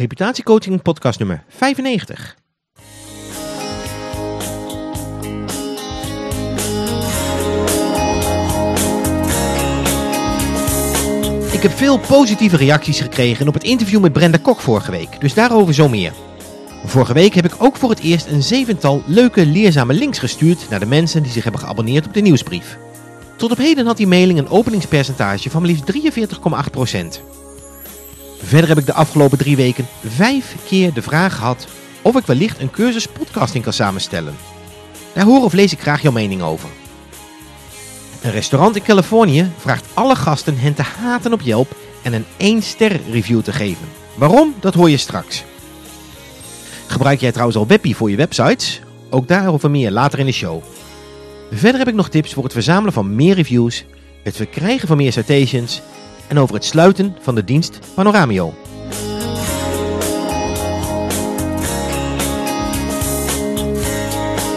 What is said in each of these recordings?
Reputatiecoaching podcast nummer 95. Ik heb veel positieve reacties gekregen op het interview met Brenda Kok vorige week, dus daarover zo meer. Vorige week heb ik ook voor het eerst een zevental leuke leerzame links gestuurd naar de mensen die zich hebben geabonneerd op de nieuwsbrief. Tot op heden had die mailing een openingspercentage van maar liefst 43,8%. Verder heb ik de afgelopen drie weken vijf keer de vraag gehad of ik wellicht een cursus podcasting kan samenstellen. Daar hoor of lees ik graag jouw mening over. Een restaurant in Californië vraagt alle gasten hen te haten op Yelp en een 1 ster review te geven. Waarom? Dat hoor je straks. Gebruik jij trouwens al Weppy voor je websites? Ook daarover meer later in de show. Verder heb ik nog tips voor het verzamelen van meer reviews, het verkrijgen van meer citations en over het sluiten van de dienst Panoramio.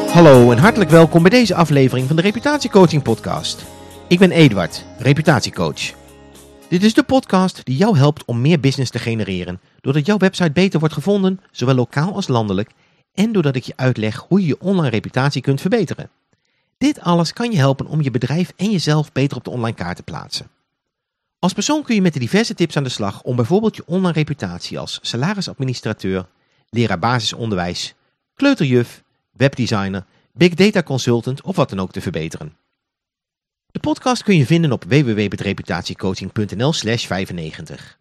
Hallo en hartelijk welkom bij deze aflevering van de Reputatiecoaching Podcast. Ik ben Eduard, reputatiecoach. Dit is de podcast die jou helpt om meer business te genereren, doordat jouw website beter wordt gevonden, zowel lokaal als landelijk, en doordat ik je uitleg hoe je je online reputatie kunt verbeteren. Dit alles kan je helpen om je bedrijf en jezelf beter op de online kaart te plaatsen. Als persoon kun je met de diverse tips aan de slag om bijvoorbeeld je online reputatie als salarisadministrateur, leraar basisonderwijs, kleuterjuf, webdesigner, big data consultant of wat dan ook te verbeteren. De podcast kun je vinden op www.reputatiecoaching.nl slash 95.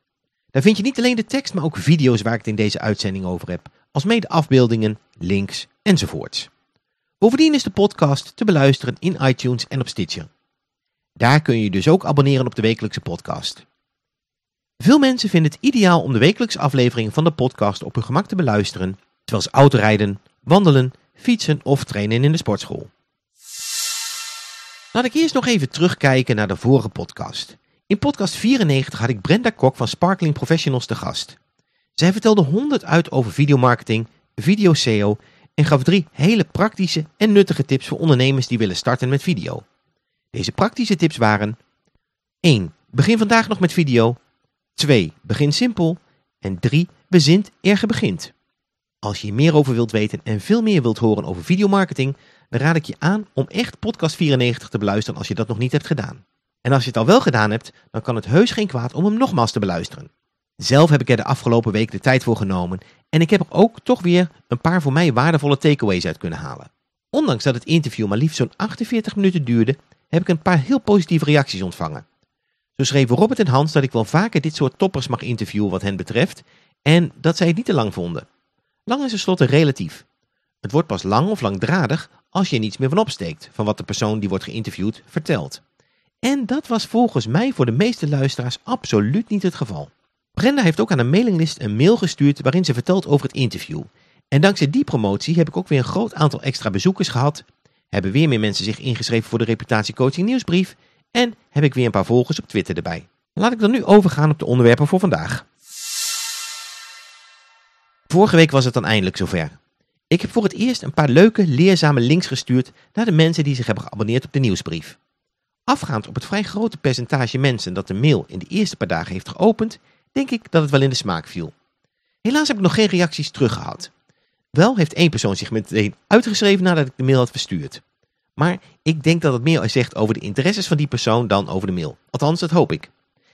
Daar vind je niet alleen de tekst, maar ook video's waar ik het in deze uitzending over heb, als mede afbeeldingen, links enzovoorts. Bovendien is de podcast te beluisteren in iTunes en op Stitcher. Daar kun je dus ook abonneren op de wekelijkse podcast. Veel mensen vinden het ideaal om de wekelijkse aflevering van de podcast op hun gemak te beluisteren, terwijl ze autorijden, wandelen, fietsen of trainen in de sportschool. Laat ik eerst nog even terugkijken naar de vorige podcast. In podcast 94 had ik Brenda Kok van Sparkling Professionals te gast. Zij vertelde 100 uit over videomarketing, video SEO en gaf drie hele praktische en nuttige tips voor ondernemers die willen starten met video. Deze praktische tips waren 1. Begin vandaag nog met video. 2. Begin simpel. En 3. Bezint eer begint. Als je hier meer over wilt weten en veel meer wilt horen over videomarketing, dan raad ik je aan om echt podcast 94 te beluisteren als je dat nog niet hebt gedaan. En als je het al wel gedaan hebt, dan kan het heus geen kwaad om hem nogmaals te beluisteren. Zelf heb ik er de afgelopen week de tijd voor genomen en ik heb er ook toch weer een paar voor mij waardevolle takeaways uit kunnen halen. Ondanks dat het interview maar liefst zo'n 48 minuten duurde, heb ik een paar heel positieve reacties ontvangen. Zo schreven Robert en Hans dat ik wel vaker dit soort toppers mag interviewen wat hen betreft en dat zij het niet te lang vonden. Lang is tenslotte relatief. Het wordt pas lang of langdradig als je er niets meer van opsteekt van wat de persoon die wordt geïnterviewd vertelt. En dat was volgens mij voor de meeste luisteraars absoluut niet het geval. Brenda heeft ook aan een mailinglist een mail gestuurd waarin ze vertelt over het interview. En dankzij die promotie heb ik ook weer een groot aantal extra bezoekers gehad, hebben weer meer mensen zich ingeschreven voor de reputatiecoaching nieuwsbrief en heb ik weer een paar volgers op Twitter erbij. Laat ik dan nu overgaan op de onderwerpen voor vandaag. Vorige week was het dan eindelijk zover. Ik heb voor het eerst een paar leuke, leerzame links gestuurd naar de mensen die zich hebben geabonneerd op de nieuwsbrief. Afgaand op het vrij grote percentage mensen dat de mail in de eerste paar dagen heeft geopend, denk ik dat het wel in de smaak viel. Helaas heb ik nog geen reacties teruggehad. Wel heeft één persoon zich meteen uitgeschreven nadat ik de mail had verstuurd. Maar ik denk dat het meer zegt over de interesses van die persoon dan over de mail. Althans, dat hoop ik.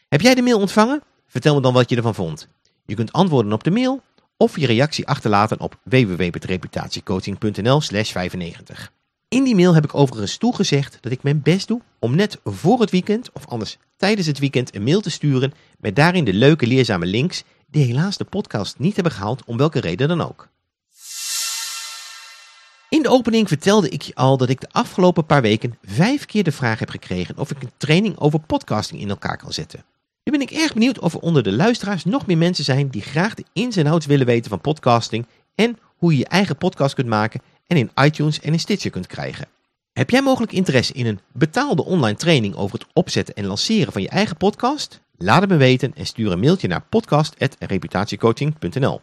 Heb jij de mail ontvangen? Vertel me dan wat je ervan vond. Je kunt antwoorden op de mail of je reactie achterlaten op www.reputatiecoaching.nl slash 95. In die mail heb ik overigens toegezegd dat ik mijn best doe om net voor het weekend of anders tijdens het weekend een mail te sturen met daarin de leuke leerzame links die helaas de podcast niet hebben gehaald om welke reden dan ook. In de opening vertelde ik je al dat ik de afgelopen paar weken vijf keer de vraag heb gekregen of ik een training over podcasting in elkaar kan zetten. Nu ben ik erg benieuwd of er onder de luisteraars nog meer mensen zijn die graag de ins en outs willen weten van podcasting en hoe je je eigen podcast kunt maken en in iTunes en in Stitcher kunt krijgen. Heb jij mogelijk interesse in een betaalde online training over het opzetten en lanceren van je eigen podcast? Laat het me weten en stuur een mailtje naar podcast.reputatiecoaching.nl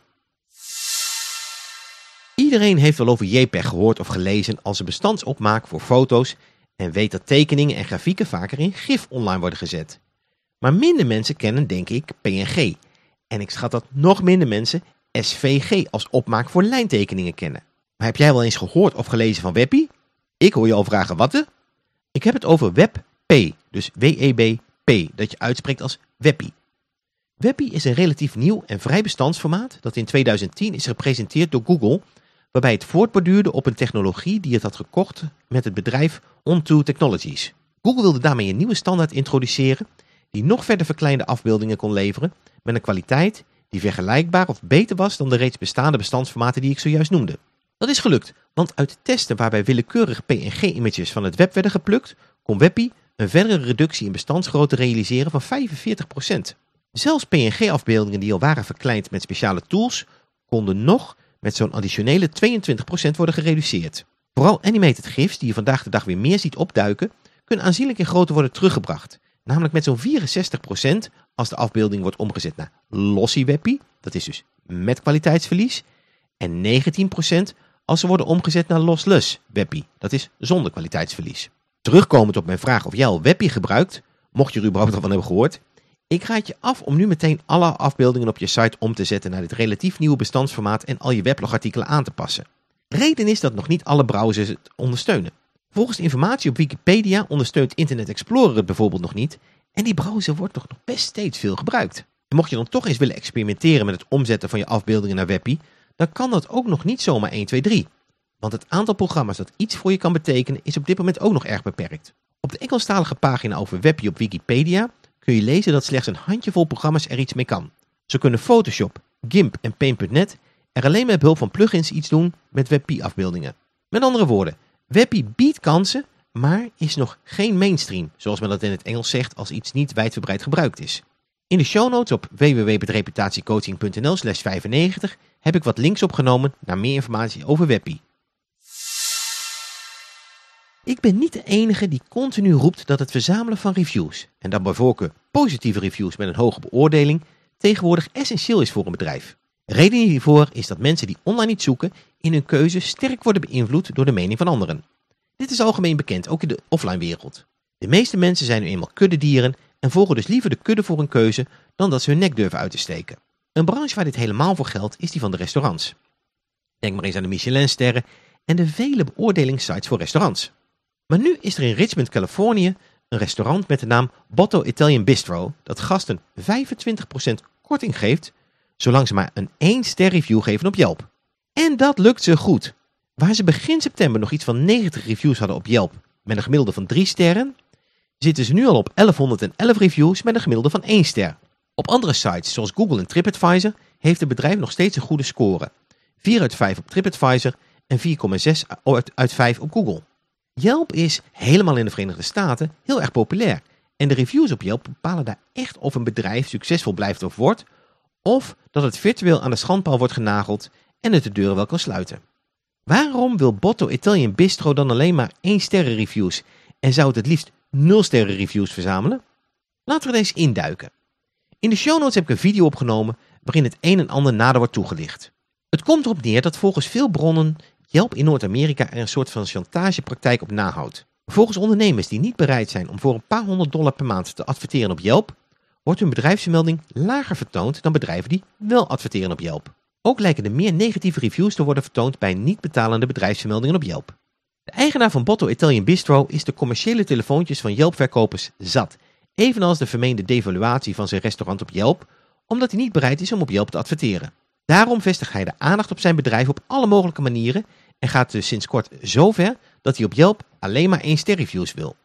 Iedereen heeft wel over JPEG gehoord of gelezen als een bestandsopmaak voor foto's en weet dat tekeningen en grafieken vaker in GIF online worden gezet. Maar minder mensen kennen denk ik PNG. En ik schat dat nog minder mensen SVG als opmaak voor lijntekeningen kennen. Maar heb jij wel eens gehoord of gelezen van WebP? Ik hoor je al vragen wat de? Ik heb het over WebP, dus W-E-B-P, dat je uitspreekt als WebP. WebP is een relatief nieuw en vrij bestandsformaat dat in 2010 is gepresenteerd door Google, waarbij het voortborduurde op een technologie die het had gekocht met het bedrijf Onto Technologies. Google wilde daarmee een nieuwe standaard introduceren die nog verder verkleinde afbeeldingen kon leveren met een kwaliteit die vergelijkbaar of beter was dan de reeds bestaande bestandsformaten die ik zojuist noemde. Dat is gelukt, want uit testen waarbij willekeurig PNG-images van het web werden geplukt, kon WebP een verdere reductie in bestandsgrootte realiseren van 45%. Zelfs PNG-afbeeldingen die al waren verkleind met speciale tools, konden nog met zo'n additionele 22% worden gereduceerd. Vooral animated GIFs, die je vandaag de dag weer meer ziet opduiken, kunnen aanzienlijk in grootte worden teruggebracht. Namelijk met zo'n 64% als de afbeelding wordt omgezet naar lossy WebP, dat is dus met kwaliteitsverlies, en 19% als ze worden omgezet naar lossless WebP, dat is zonder kwaliteitsverlies. Terugkomend op mijn vraag of jij al WebP gebruikt, mocht je er überhaupt al van hebben gehoord, ik raad je af om nu meteen alle afbeeldingen op je site om te zetten naar dit relatief nieuwe bestandsformaat en al je weblogartikelen aan te passen. Reden is dat nog niet alle browsers het ondersteunen. Volgens informatie op Wikipedia ondersteunt Internet Explorer het bijvoorbeeld nog niet en die browser wordt nog best steeds veel gebruikt. En mocht je dan toch eens willen experimenteren met het omzetten van je afbeeldingen naar WebP, dan kan dat ook nog niet zomaar 1, 2, 3. Want het aantal programma's dat iets voor je kan betekenen is op dit moment ook nog erg beperkt. Op de Engelstalige pagina over WebP op Wikipedia kun je lezen dat slechts een handjevol programma's er iets mee kan. Zo kunnen Photoshop, GIMP en Paint.net er alleen met behulp van plugins iets doen met WebP-afbeeldingen. Met andere woorden, WebP biedt kansen, maar is nog geen mainstream, zoals men dat in het Engels zegt als iets niet wijdverbreid gebruikt is. In de show notes op www.reputatiecoaching.nl slash 95 heb ik wat links opgenomen naar meer informatie over WebP. Ik ben niet de enige die continu roept dat het verzamelen van reviews, en dan bij voorkeur positieve reviews met een hoge beoordeling, tegenwoordig essentieel is voor een bedrijf. Reden hiervoor is dat mensen die online iets zoeken in hun keuze sterk worden beïnvloed door de mening van anderen. Dit is algemeen bekend, ook in de offline wereld. De meeste mensen zijn nu eenmaal kuddedieren en volgen dus liever de kudde voor een keuze dan dat ze hun nek durven uit te steken. Een branche waar dit helemaal voor geldt is die van de restaurants. Denk maar eens aan de Michelinsterren en de vele beoordelingssites voor restaurants. Maar nu is er in Richmond, Californië een restaurant met de naam Botto Italian Bistro dat gasten 25% korting geeft zolang ze maar een 1 ster review geven op Yelp. En dat lukt ze goed. Waar ze begin september nog iets van 90 reviews hadden op Yelp met een gemiddelde van 3 sterren, zitten ze nu al op 1111 reviews met een gemiddelde van 1 ster. Op andere sites zoals Google en TripAdvisor heeft het bedrijf nog steeds een goede score. 4 uit 5 op TripAdvisor en 4,6 uit 5 op Google. Yelp is helemaal in de Verenigde Staten heel erg populair. En de reviews op Yelp bepalen daar echt of een bedrijf succesvol blijft of wordt, of dat het virtueel aan de schandpaal wordt genageld en het de deuren wel kan sluiten. Waarom wil Botto Italian Bistro dan alleen maar 1 sterren reviews en zou het het liefst 0 sterren reviews verzamelen? Laten we eens induiken. In de show notes heb ik een video opgenomen waarin het een en ander nader wordt toegelicht. Het komt erop neer dat volgens veel bronnen Yelp in Noord-Amerika er een soort van chantagepraktijk op nahoudt. Volgens ondernemers die niet bereid zijn om voor een paar honderd dollar per maand te adverteren op Yelp, wordt hun bedrijfsvermelding lager vertoond dan bedrijven die wel adverteren op Yelp. Ook lijken er meer negatieve reviews te worden vertoond bij niet betalende bedrijfsvermeldingen op Yelp. De eigenaar van Botto Italian Bistro is de commerciële telefoontjes van Yelp-verkopers zat, evenals de vermeende devaluatie van zijn restaurant op Yelp, omdat hij niet bereid is om op Yelp te adverteren. Daarom vestigt hij de aandacht op zijn bedrijf op alle mogelijke manieren en gaat dus sinds kort zo ver dat hij op Yelp alleen maar 1 ster reviews wil.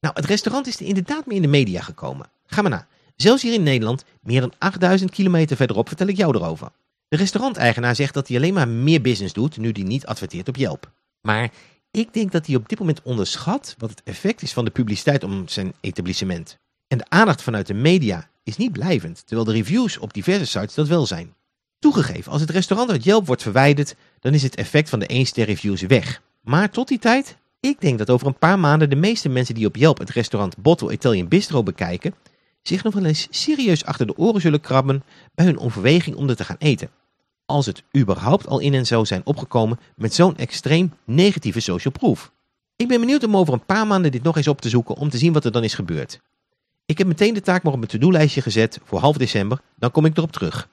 Nou, het restaurant is er inderdaad mee in de media gekomen. Ga maar na. Zelfs hier in Nederland, meer dan 8000 kilometer verderop, vertel ik jou erover. De restauranteigenaar zegt dat hij alleen maar meer business doet nu hij niet adverteert op Yelp. Maar ik denk dat hij op dit moment onderschat wat het effect is van de publiciteit om zijn etablissement. En de aandacht vanuit de media is niet blijvend, terwijl de reviews op diverse sites dat wel zijn. Toegegeven, als het restaurant uit Yelp wordt verwijderd, dan is het effect van de 1 ster reviews weg. Maar tot die tijd, ik denk dat over een paar maanden de meeste mensen die op Yelp het restaurant Bottle Italian Bistro bekijken, zich nog wel eens serieus achter de oren zullen krabben bij hun overweging om er te gaan eten. Als het überhaupt al in en zo zijn opgekomen met zo'n extreem negatieve social proof. Ik ben benieuwd om over een paar maanden dit nog eens op te zoeken om te zien wat er dan is gebeurd. Ik heb meteen de taak maar op mijn to-do-lijstje gezet voor half december, dan kom ik erop terug.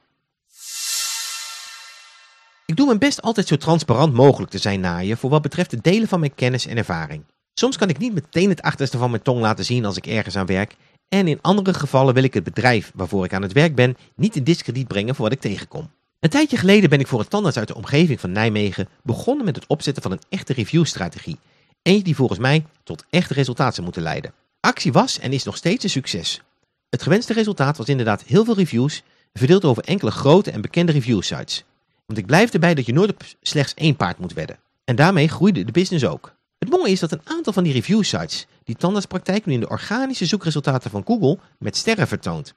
Ik doe mijn best altijd zo transparant mogelijk te zijn naar je voor wat betreft het delen van mijn kennis en ervaring. Soms kan ik niet meteen het achterste van mijn tong laten zien als ik ergens aan werk. En in andere gevallen wil ik het bedrijf waarvoor ik aan het werk ben niet in discrediet brengen voor wat ik tegenkom. Een tijdje geleden ben ik voor een tandarts uit de omgeving van Nijmegen begonnen met het opzetten van een echte reviewstrategie. Eentje die volgens mij tot echte resultaten zou moeten leiden. Actie was en is nog steeds een succes. Het gewenste resultaat was inderdaad heel veel reviews, verdeeld over enkele grote en bekende reviewsites. Want ik blijf erbij dat je nooit op slechts één paard moet wedden. En daarmee groeide de business ook. Het mooie is dat een aantal van die reviewsites die tandartspraktijk nu in de organische zoekresultaten van Google met sterren vertoont.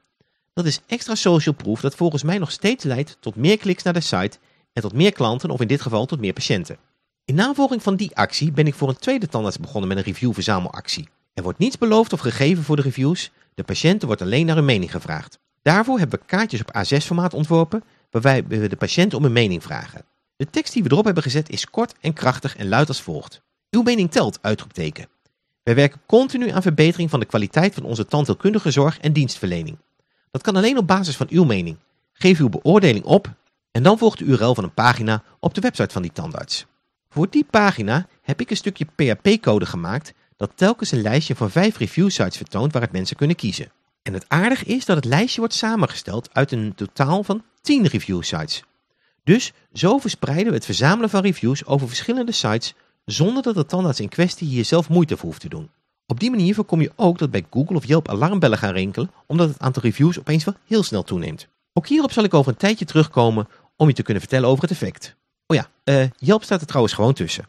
Dat is extra social proof dat volgens mij nog steeds leidt tot meer kliks naar de site en tot meer klanten of in dit geval tot meer patiënten. In navolging van die actie ben ik voor een tweede tandarts begonnen met een reviewverzamelactie. Er wordt niets beloofd of gegeven voor de reviews, de patiënten wordt alleen naar hun mening gevraagd. Daarvoor hebben we kaartjes op A6-formaat ontworpen, waarbij we de patiënt om een mening vragen. De tekst die we erop hebben gezet is kort en krachtig en luidt als volgt. Uw mening telt, uitroepteken. Wij werken continu aan verbetering van de kwaliteit van onze tandheelkundige zorg en dienstverlening. Dat kan alleen op basis van uw mening. Geef uw beoordeling op en dan volgt de URL van een pagina op de website van die tandarts. Voor die pagina heb ik een stukje PHP-code gemaakt dat telkens een lijstje van vijf review sites vertoont waaruit mensen kunnen kiezen. En het aardige is dat het lijstje wordt samengesteld uit een totaal van 10 review sites. Dus zo verspreiden we het verzamelen van reviews over verschillende sites zonder dat de tandarts in kwestie hier zelf moeite voor hoeft te doen. Op die manier voorkom je ook dat bij Google of Yelp alarmbellen gaan rinkelen omdat het aantal reviews opeens wel heel snel toeneemt. Ook hierop zal ik over een tijdje terugkomen om je te kunnen vertellen over het effect. Oh ja, uh, Yelp staat er trouwens gewoon tussen.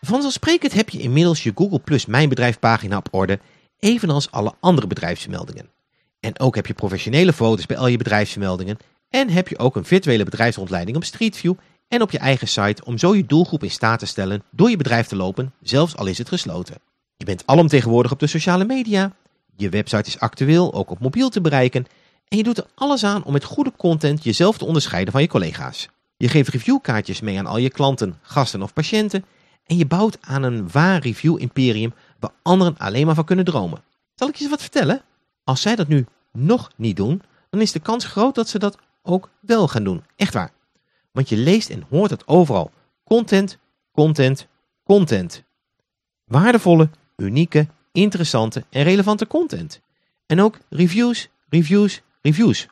Vanzelfsprekend heb je inmiddels je Google Plus Mijn Bedrijf pagina op orde, evenals alle andere bedrijfsmeldingen. En ook heb je professionele foto's bij al je bedrijfsmeldingen en heb je ook een virtuele bedrijfsrondleiding op Street View en op je eigen site om zo je doelgroep in staat te stellen door je bedrijf te lopen, zelfs al is het gesloten. Je bent alomtegenwoordig op de sociale media, je website is actueel, ook op mobiel te bereiken en je doet er alles aan om met goede content jezelf te onderscheiden van je collega's. Je geeft reviewkaartjes mee aan al je klanten, gasten of patiënten en je bouwt aan een waar review imperium waar anderen alleen maar van kunnen dromen. Zal ik je eens wat vertellen? Als zij dat nu nog niet doen, dan is de kans groot dat ze dat ook wel gaan doen. Echt waar. Want je leest en hoort het overal. Content, content, content. Waardevolle, unieke, interessante en relevante content. En ook reviews, reviews, reviews.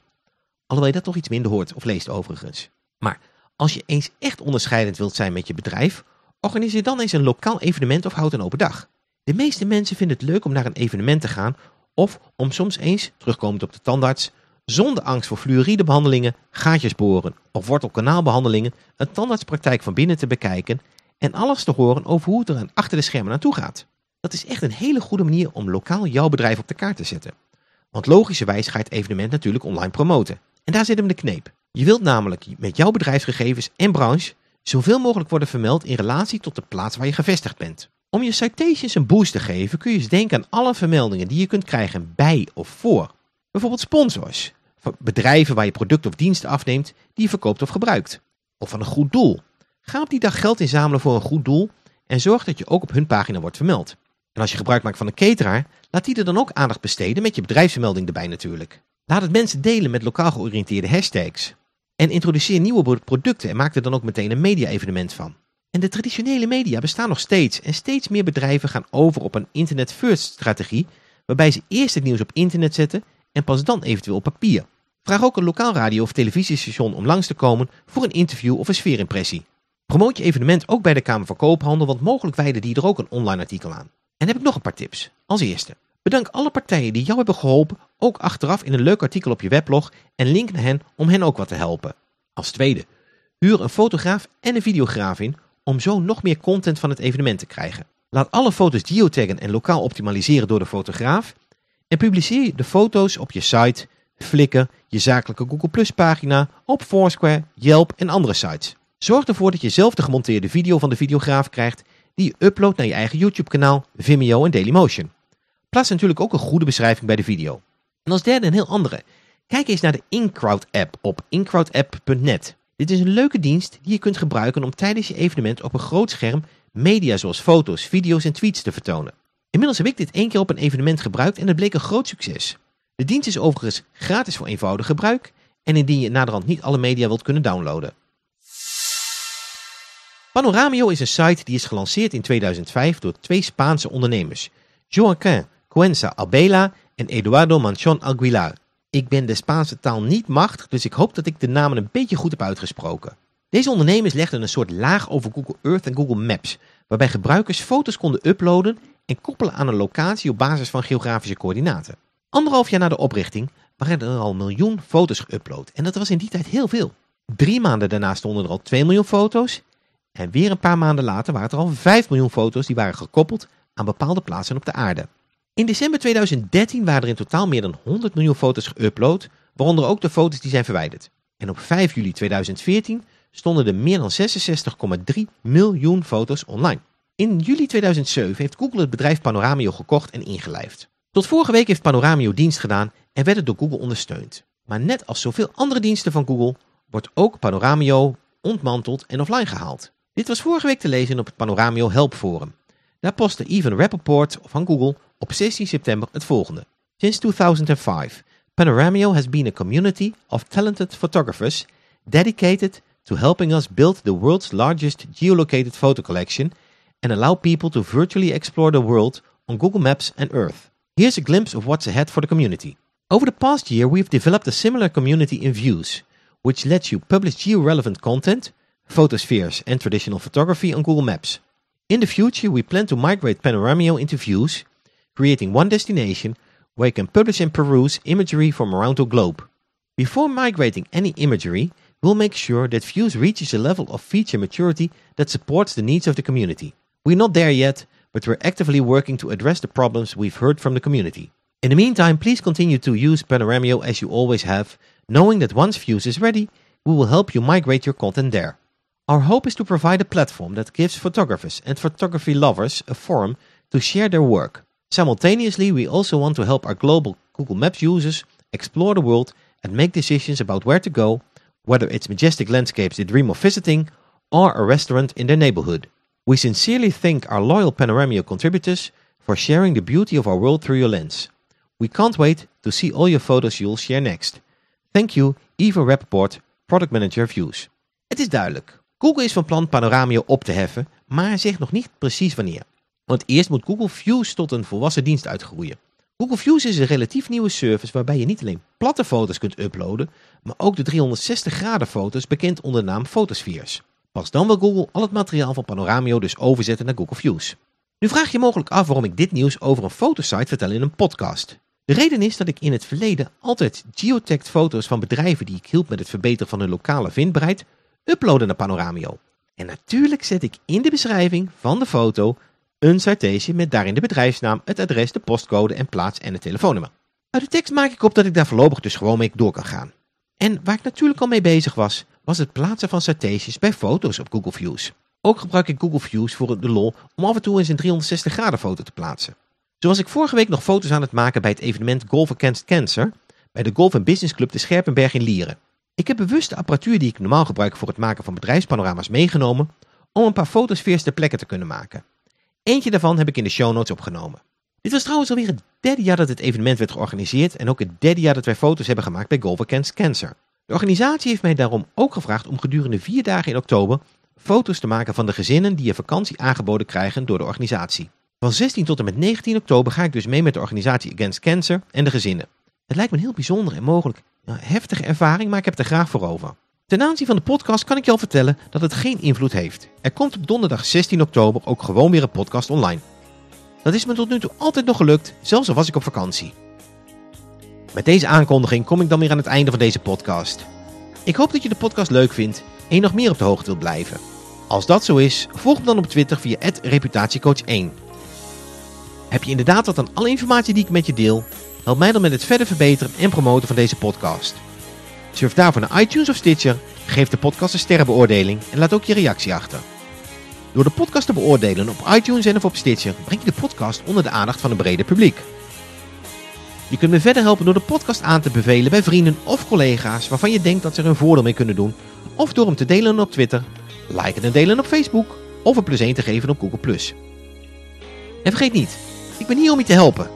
Alhoewel je dat toch iets minder hoort of leest overigens. Maar als je eens echt onderscheidend wilt zijn met je bedrijf, organiseer dan eens een lokaal evenement of houd een open dag. De meeste mensen vinden het leuk om naar een evenement te gaan of om soms eens, terugkomend op de tandarts, zonder angst voor fluoridebehandelingen, gaatjes boren of wortelkanaalbehandelingen een tandartspraktijk van binnen te bekijken en alles te horen over hoe het er achter de schermen naartoe gaat. Dat is echt een hele goede manier om lokaal jouw bedrijf op de kaart te zetten. Want logischerwijs ga je het evenement natuurlijk online promoten. En daar zit hem de kneep. Je wilt namelijk met jouw bedrijfsgegevens en branche zoveel mogelijk worden vermeld in relatie tot de plaats waar je gevestigd bent. Om je citations een boost te geven kun je eens denken aan alle vermeldingen die je kunt krijgen bij of voor. Bijvoorbeeld sponsors, bedrijven waar je producten of diensten afneemt die je verkoopt of gebruikt. Of van een goed doel. Ga op die dag geld inzamelen voor een goed doel en zorg dat je ook op hun pagina wordt vermeld. En als je gebruik maakt van een cateraar, laat die er dan ook aandacht besteden met je bedrijfsvermelding erbij natuurlijk. Laat het mensen delen met lokaal georiënteerde hashtags. En introduceer nieuwe producten en maak er dan ook meteen een media-evenement van. En de traditionele media bestaan nog steeds en steeds meer bedrijven gaan over op een internet-first strategie, waarbij ze eerst het nieuws op internet zetten en pas dan eventueel op papier. Vraag ook een lokaal radio- of televisiestation om langs te komen voor een interview of een sfeerimpressie. Promoot je evenement ook bij de Kamer van Koophandel, want mogelijk wijden die er ook een online artikel aan. En heb ik nog een paar tips. Als eerste, bedank alle partijen die jou hebben geholpen, ook achteraf in een leuk artikel op je weblog en link naar hen om hen ook wat te helpen. Als tweede, huur een fotograaf en een videograaf in om zo nog meer content van het evenement te krijgen. Laat alle foto's geotaggen en lokaal optimaliseren door de fotograaf en publiceer de foto's op je site, Flickr, je zakelijke Google Plus pagina, op Foursquare, Yelp en andere sites. Zorg ervoor dat je zelf de gemonteerde video van de videograaf krijgt die je uploadt naar je eigen YouTube kanaal, Vimeo en Dailymotion. Plaats natuurlijk ook een goede beschrijving bij de video. En als derde een heel andere. Kijk eens naar de InCrowd app op incrowdapp.net. Dit is een leuke dienst die je kunt gebruiken om tijdens je evenement op een groot scherm media zoals foto's, video's en tweets te vertonen. Inmiddels heb ik dit één keer op een evenement gebruikt en het bleek een groot succes. De dienst is overigens gratis voor eenvoudig gebruik en indien je naderhand niet alle media wilt kunnen downloaden. Panoramio is een site die is gelanceerd in 2005 door twee Spaanse ondernemers, Joaquin Cuenza Albela en Eduardo Manchon Aguilar. Ik ben de Spaanse taal niet machtig, dus ik hoop dat ik de namen een beetje goed heb uitgesproken. Deze ondernemers legden een soort laag over Google Earth en Google Maps, waarbij gebruikers foto's konden uploaden en koppelen aan een locatie op basis van geografische coördinaten. Anderhalf jaar na de oprichting waren er al miljoen foto's geüpload en dat was in die tijd heel veel. Drie maanden daarna stonden er al 2 miljoen foto's en weer een paar maanden later waren er al 5 miljoen foto's die waren gekoppeld aan bepaalde plaatsen op de aarde. In december 2013 waren er in totaal meer dan 100 miljoen foto's geüpload, waaronder ook de foto's die zijn verwijderd. En op 5 juli 2014 stonden er meer dan 66,3 miljoen foto's online. In juli 2007 heeft Google het bedrijf Panoramio gekocht en ingelijfd. Tot vorige week heeft Panoramio dienst gedaan en werd het door Google ondersteund. Maar net als zoveel andere diensten van Google wordt ook Panoramio ontmanteld en offline gehaald. Dit was vorige week te lezen op het Panoramio Help Forum. Daar postte Evan Rappaport van Google op 16 september het volgende. Since 2005, Panoramio has been a community of talented photographers dedicated to helping us build the world's largest geolocated photo collection and allow people to virtually explore the world on Google Maps and Earth. Here's a glimpse of what's ahead for the community. Over the past year, we've developed a similar community in Views, which lets you publish geo-relevant content, photospheres and traditional photography on Google Maps. In the future, we plan to migrate Panoramio into Views, creating one destination where you can publish and peruse imagery from around the globe. Before migrating any imagery, we'll make sure that Views reaches a level of feature maturity that supports the needs of the community. We're not there yet, but we're actively working to address the problems we've heard from the community. In the meantime, please continue to use Panoramio as you always have, knowing that once Views is ready, we will help you migrate your content there. Our hope is to provide a platform that gives photographers and photography lovers a forum to share their work. Simultaneously, we also want to help our global Google Maps users explore the world and make decisions about where to go, whether it's majestic landscapes they dream of visiting or a restaurant in their neighborhood. We sincerely thank our loyal Panoramio contributors for sharing the beauty of our world through your lens. We can't wait to see all your photos you'll share next. Thank you, Eva Rappaport, Product Manager Views. Het is duidelijk. Google is van plan Panoramio op te heffen, maar zegt nog niet precies wanneer. Want eerst moet Google Views tot een volwassen dienst uitgroeien. Google Views is een relatief nieuwe service waarbij je niet alleen platte foto's kunt uploaden, maar ook de 360 graden foto's bekend onder de naam Photospheres. Pas dan wil Google al het materiaal van Panoramio dus overzetten naar Google Views. Nu vraag je mogelijk af waarom ik dit nieuws over een fotosite vertel in een podcast. De reden is dat ik in het verleden altijd geotagged foto's van bedrijven die ik hielp met het verbeteren van hun lokale vindbaarheid uploaden naar Panoramio. En natuurlijk zet ik in de beschrijving van de foto een citation met daarin de bedrijfsnaam, het adres, de postcode en plaats en het telefoonnummer. Uit de tekst maak ik op dat ik daar voorlopig dus gewoon mee door kan gaan. En waar ik natuurlijk al mee bezig was, was het plaatsen van citations bij foto's op Google Views. Ook gebruik ik Google Views voor de lol om af en toe eens een 360 graden foto te plaatsen. Zoals ik vorige week nog foto's aan het maken bij het evenement Golf Against Cancer, bij de Golf Business Club de Scherpenberg in Lieren. Ik heb bewust de apparatuur die ik normaal gebruik voor het maken van bedrijfspanorama's meegenomen om een paar fotosfeers ter plekke te kunnen maken. Eentje daarvan heb ik in de show notes opgenomen. Dit was trouwens alweer het derde jaar dat het evenement werd georganiseerd en ook het derde jaar dat wij foto's hebben gemaakt bij Golf Against Cancer. De organisatie heeft mij daarom ook gevraagd om gedurende vier dagen in oktober foto's te maken van de gezinnen die een vakantie aangeboden krijgen door de organisatie. Van 16 tot en met 19 oktober ga ik dus mee met de organisatie Against Cancer en de gezinnen. Het lijkt me een heel bijzonder en mogelijk heftige ervaring, maar ik heb er graag voor over. Ten aanzien van de podcast kan ik je al vertellen dat het geen invloed heeft. Er komt op donderdag 16 oktober ook gewoon weer een podcast online. Dat is me tot nu toe altijd nog gelukt, zelfs al was ik op vakantie. Met deze aankondiging kom ik dan weer aan het einde van deze podcast. Ik hoop dat je de podcast leuk vindt en je nog meer op de hoogte wilt blijven. Als dat zo is, volg me dan op Twitter via reputatiecoach1. Heb je inderdaad wat aan alle informatie die ik met je deel? Help mij dan met het verder verbeteren en promoten van deze podcast. Surf daarvoor naar iTunes of Stitcher, geef de podcast een sterrenbeoordeling en laat ook je reactie achter. Door de podcast te beoordelen op iTunes en of op Stitcher breng je de podcast onder de aandacht van een breder publiek. Je kunt me verder helpen door de podcast aan te bevelen bij vrienden of collega's waarvan je denkt dat ze er een voordeel mee kunnen doen. Of door hem te delen op Twitter, liken en delen op Facebook of een plus 1 te geven op Google+. En vergeet niet, Ik ben hier om je te helpen.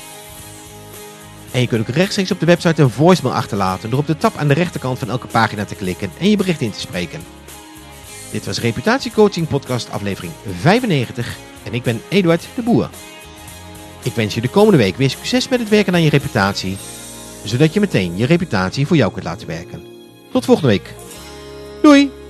En je kunt ook rechtstreeks op de website een voicemail achterlaten door op de tab aan de rechterkant van elke pagina te klikken en je bericht in te spreken. Dit was Reputatiecoaching Podcast aflevering 95 en ik ben Eduard de Boer. Ik wens je de komende week weer succes met het werken aan je reputatie, zodat je meteen je reputatie voor jou kunt laten werken. Tot volgende week. Doei!